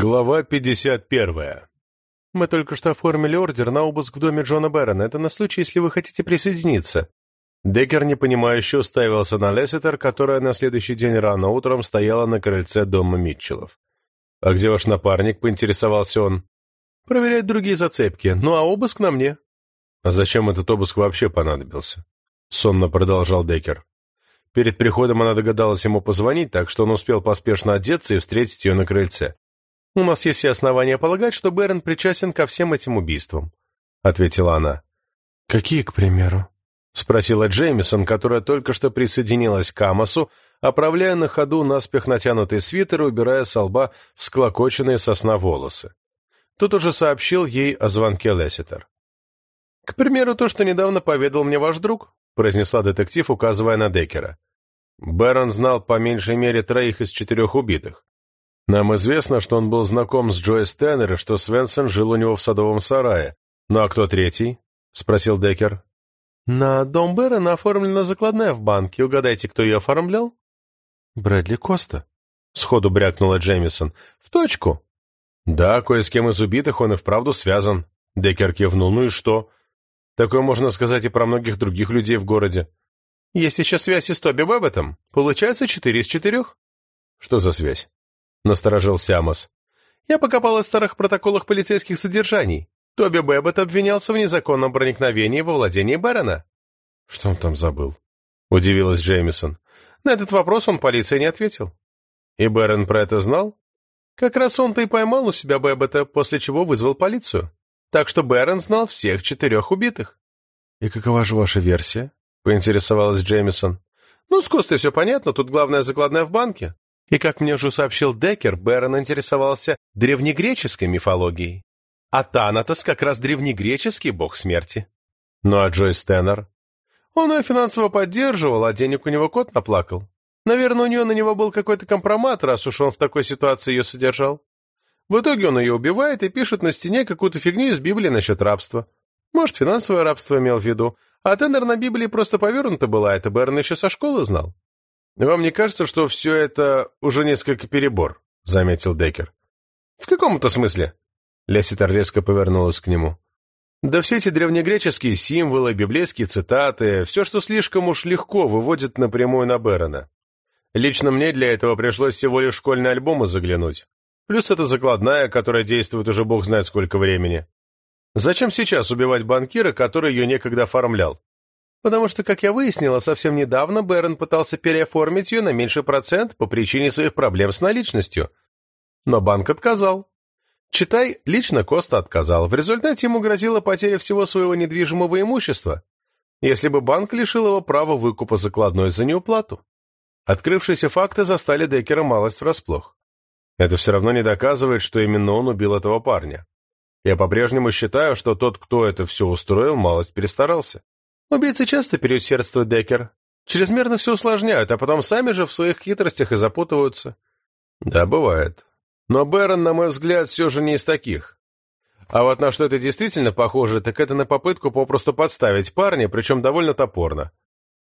Глава 51. «Мы только что оформили ордер на обыск в доме Джона Бэррона. Это на случай, если вы хотите присоединиться». Деккер непонимающе уставился на Лесситер, которая на следующий день рано утром стояла на крыльце дома Митчеллов. «А где ваш напарник?» — поинтересовался он. «Проверять другие зацепки. Ну а обыск на мне». «А зачем этот обыск вообще понадобился?» — сонно продолжал Деккер. Перед приходом она догадалась ему позвонить, так что он успел поспешно одеться и встретить ее на крыльце. «У нас есть все основания полагать, что Бэрон причастен ко всем этим убийствам», — ответила она. «Какие, к примеру?» — спросила Джеймисон, которая только что присоединилась к Амосу, оправляя на ходу наспех натянутый свитер и убирая со лба всклокоченные сосна волосы. Тут уже сообщил ей о звонке Лесситер. «К примеру, то, что недавно поведал мне ваш друг», — произнесла детектив, указывая на Деккера. Бэрон знал по меньшей мере троих из четырех убитых. Нам известно, что он был знаком с Джойс Теннер и что Свенсон жил у него в садовом сарае. Ну а кто третий? — спросил Деккер. «На дом Бэрона оформлена закладная в банке. Угадайте, кто ее оформлял?» «Брэдли Коста», — сходу брякнула Джеймисон. «В точку». «Да, кое с кем из убитых он и вправду связан». Деккер кивнул. «Ну и что? Такое можно сказать и про многих других людей в городе». «Есть еще связь и с Тоби Бэббетом. Получается четыре из четырех». «Что за связь?» — насторожился Амос. «Я покопал в старых протоколах полицейских содержаний. Тоби Бэббет обвинялся в незаконном проникновении во владение Бэрона». «Что он там забыл?» — удивилась Джеймисон. На этот вопрос он полиции не ответил. «И Бэрон про это знал?» «Как раз он-то и поймал у себя Бэббета, после чего вызвал полицию. Так что Бэрон знал всех четырех убитых». «И какова же ваша версия?» — поинтересовалась Джеймисон. «Ну, с Костой все понятно, тут главная закладная в банке. И, как мне уже сообщил Деккер, Бэрон интересовался древнегреческой мифологией. А Танатос как раз древнегреческий бог смерти. Ну а Джойс Теннер? Он ее финансово поддерживал, а денег у него кот наплакал. Наверное, у нее на него был какой-то компромат, раз уж он в такой ситуации ее содержал. В итоге он ее убивает и пишет на стене какую-то фигню из Библии насчет рабства. Может, финансовое рабство имел в виду. А Теннер на Библии просто повернута была, это Бэрон еще со школы знал. «Вам не кажется, что все это уже несколько перебор?» — заметил Деккер. «В каком-то смысле?» Лесситер резко повернулась к нему. «Да все эти древнегреческие символы, библейские цитаты, все, что слишком уж легко выводит напрямую на Бэрона. Лично мне для этого пришлось всего лишь школьные альбомы заглянуть. Плюс это закладная, которая действует уже бог знает сколько времени. Зачем сейчас убивать банкира, который ее некогда оформлял? Потому что, как я выяснила, совсем недавно Бэрон пытался переоформить ее на меньший процент по причине своих проблем с наличностью. Но банк отказал. Читай, лично Коста отказал. В результате ему грозила потеря всего своего недвижимого имущества, если бы банк лишил его права выкупа закладной за неуплату. Открывшиеся факты застали Деккера малость врасплох. Это все равно не доказывает, что именно он убил этого парня. Я по-прежнему считаю, что тот, кто это все устроил, малость перестарался. Убийцы часто переусердствуют, Деккер. Чрезмерно все усложняют, а потом сами же в своих хитростях и запутываются. Да, бывает. Но Бэрон, на мой взгляд, все же не из таких. А вот на что это действительно похоже, так это на попытку попросту подставить парня, причем довольно топорно.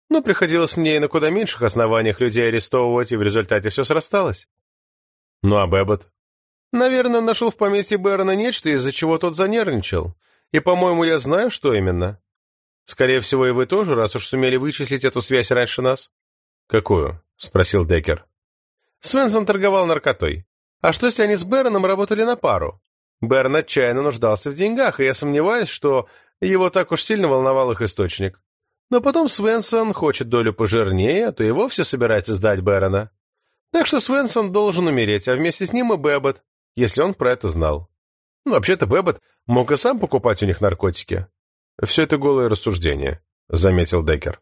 Но приходилось мне и на куда меньших основаниях людей арестовывать, и в результате все срасталось. Ну а Бэббот? Наверное, нашел в поместье Бэрона нечто, из-за чего тот занервничал. И, по-моему, я знаю, что именно. Скорее всего, и вы тоже, раз уж сумели вычислить эту связь раньше нас. Какую? спросил Деккер. Свенсон торговал наркотой. А что, если они с Бероном работали на пару? Берн отчаянно нуждался в деньгах, и я сомневаюсь, что его так уж сильно волновал их источник. Но потом Свенсон хочет долю пожирнее, а то и вовсе собирается сдать Берона. Так что Свенсон должен умереть, а вместе с ним и Бэббот, если он про это знал. Ну, вообще-то Бэббот мог и сам покупать у них наркотики. «Все это голое рассуждение», — заметил Деккер.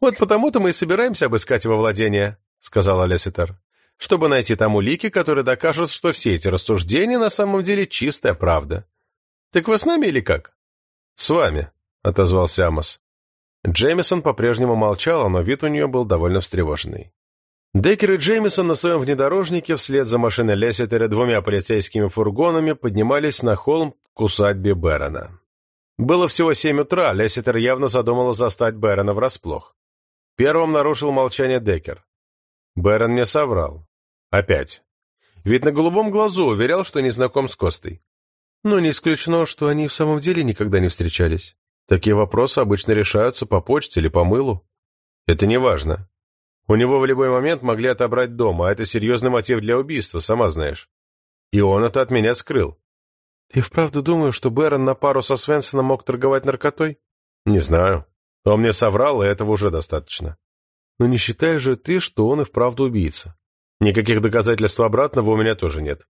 «Вот потому-то мы и собираемся обыскать его владение», — сказала Лесситер, «чтобы найти там улики, которые докажут, что все эти рассуждения на самом деле чистая правда. Так вы с нами или как?» «С вами», — отозвался Амос. Джеймисон по-прежнему молчала, но вид у нее был довольно встревоженный. Деккер и Джеймисон на своем внедорожнике вслед за машиной Лесситера двумя полицейскими фургонами поднимались на холм к усадьбе Бэрона. Было всего семь утра, Лесситер явно задумала застать Бэрона врасплох. Первым нарушил молчание Деккер. Бэрон не соврал. Опять. Ведь на голубом глазу уверял, что не знаком с Костой. Но не исключено, что они в самом деле никогда не встречались. Такие вопросы обычно решаются по почте или по мылу. Это не важно. У него в любой момент могли отобрать дом, а это серьезный мотив для убийства, сама знаешь. И он это от меня скрыл. Ты вправду думаешь, что Бэрон на пару со Свенсоном мог торговать наркотой? Не знаю. Он мне соврал, и этого уже достаточно. Но не считаешь же ты, что он и вправду убийца? Никаких доказательств обратного у меня тоже нет.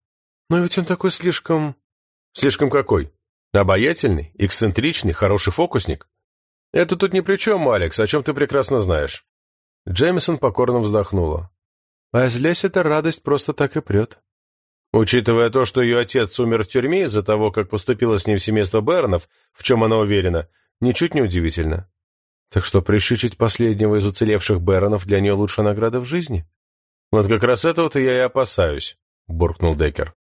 Но ведь он такой слишком... Слишком какой? Обаятельный, эксцентричный, хороший фокусник? Это тут ни при чем, Алекс, о чем ты прекрасно знаешь. Джеймисон покорно вздохнула. А из эта радость просто так и прет. Учитывая то, что ее отец умер в тюрьме из-за того, как поступило с ним семейство Бернов, в чем она уверена, ничуть не удивительно. Так что прищучить последнего из уцелевших Беронов для нее лучшая награда в жизни? Вот как раз этого-то я и опасаюсь, буркнул Деккер.